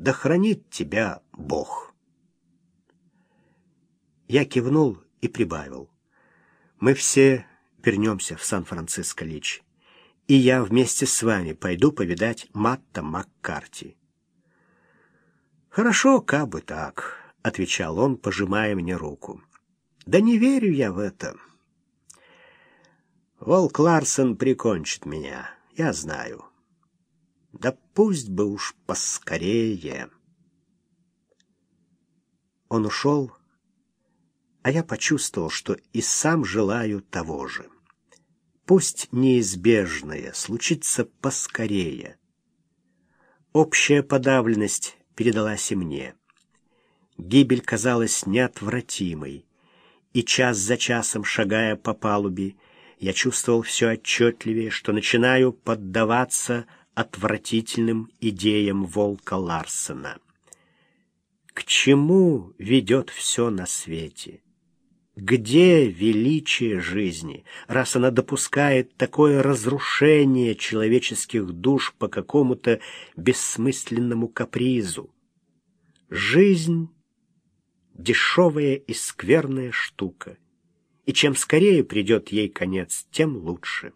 Да хранит тебя Бог. Я кивнул и прибавил. Мы все вернемся в Сан-Франциско, Лич, и я вместе с вами пойду повидать Матта Маккарти. «Хорошо, как бы так», — отвечал он, пожимая мне руку. «Да не верю я в это. Волк Ларсон прикончит меня, я знаю. Да пусть бы уж поскорее». Он ушел, а я почувствовал, что и сам желаю того же. Пусть неизбежное случится поскорее. Общая подавленность передалась и мне. Гибель казалась неотвратимой, и час за часом, шагая по палубе, я чувствовал все отчетливее, что начинаю поддаваться отвратительным идеям волка Ларсена. К чему ведет все на свете? Где величие жизни, раз она допускает такое разрушение человеческих душ по какому-то бессмысленному капризу? Жизнь — дешевая и скверная штука, и чем скорее придет ей конец, тем лучше.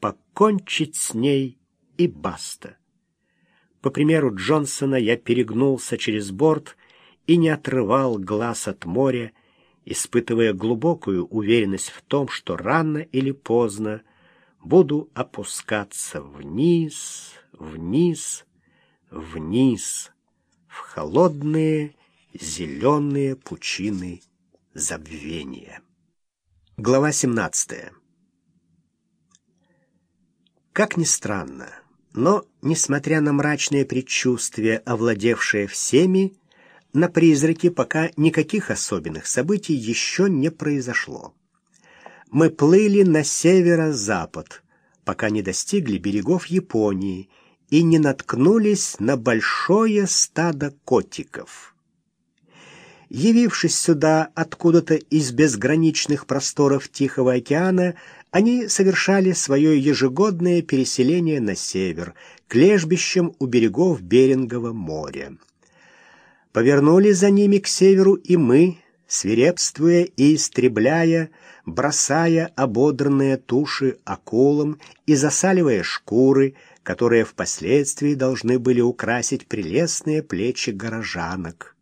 Покончить с ней и баста. По примеру Джонсона я перегнулся через борт и не отрывал глаз от моря, испытывая глубокую уверенность в том, что рано или поздно буду опускаться вниз, вниз, вниз, в холодные зеленые пучины забвения. Глава 17. Как ни странно, но, несмотря на мрачные предчувствия, овладевшие всеми, на призраке пока никаких особенных событий еще не произошло. Мы плыли на северо-запад, пока не достигли берегов Японии и не наткнулись на большое стадо котиков. Явившись сюда откуда-то из безграничных просторов Тихого океана, они совершали свое ежегодное переселение на север, к лежбищам у берегов Берингового моря. Повернули за ними к северу и мы, свирепствуя и истребляя, бросая ободранные туши акулам и засаливая шкуры, которые впоследствии должны были украсить прелестные плечи горожанок.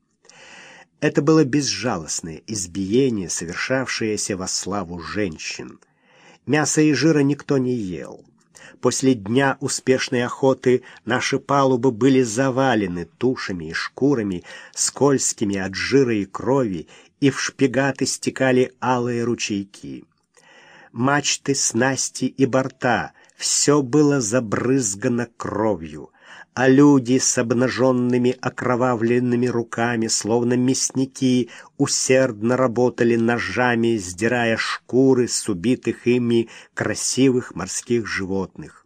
Это было безжалостное избиение, совершавшееся во славу женщин. Мяса и жира никто не ел. После дня успешной охоты наши палубы были завалены тушами и шкурами, скользкими от жира и крови, и в шпигаты стекали алые ручейки. Мачты, снасти и борта — все было забрызгано кровью а люди с обнаженными окровавленными руками, словно мясники, усердно работали ножами, сдирая шкуры с убитых ими красивых морских животных.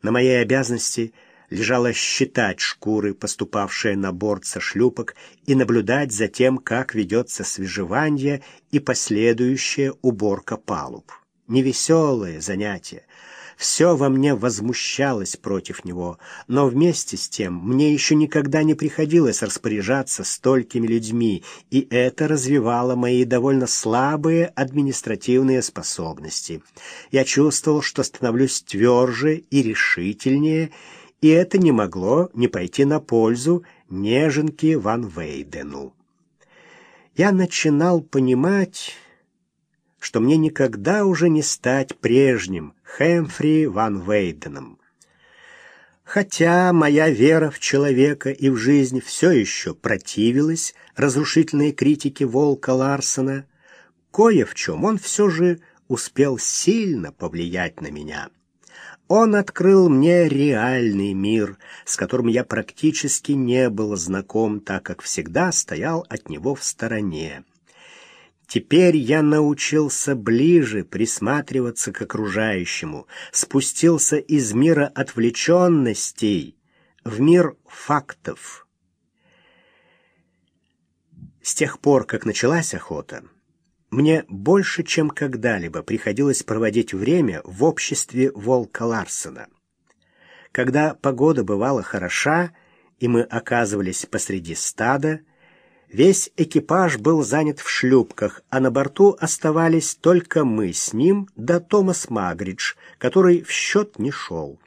На моей обязанности лежало считать шкуры, поступавшие на борт со шлюпок, и наблюдать за тем, как ведется свежевание и последующая уборка палуб. Невеселое занятие — все во мне возмущалось против него, но вместе с тем мне еще никогда не приходилось распоряжаться столькими людьми, и это развивало мои довольно слабые административные способности. Я чувствовал, что становлюсь тверже и решительнее, и это не могло не пойти на пользу неженке Ван Вейдену. Я начинал понимать что мне никогда уже не стать прежним Хэмфри Ван Вейденом. Хотя моя вера в человека и в жизнь все еще противилась разрушительной критике Волка Ларсона, кое в чем он все же успел сильно повлиять на меня. Он открыл мне реальный мир, с которым я практически не был знаком, так как всегда стоял от него в стороне. Теперь я научился ближе присматриваться к окружающему, спустился из мира отвлеченностей в мир фактов. С тех пор, как началась охота, мне больше, чем когда-либо приходилось проводить время в обществе Волка Ларсена. Когда погода бывала хороша, и мы оказывались посреди стада, весь экипаж был занят в шлюпках, а на борту оставались только мы с ним да Томас Магридж, который в счет не шел.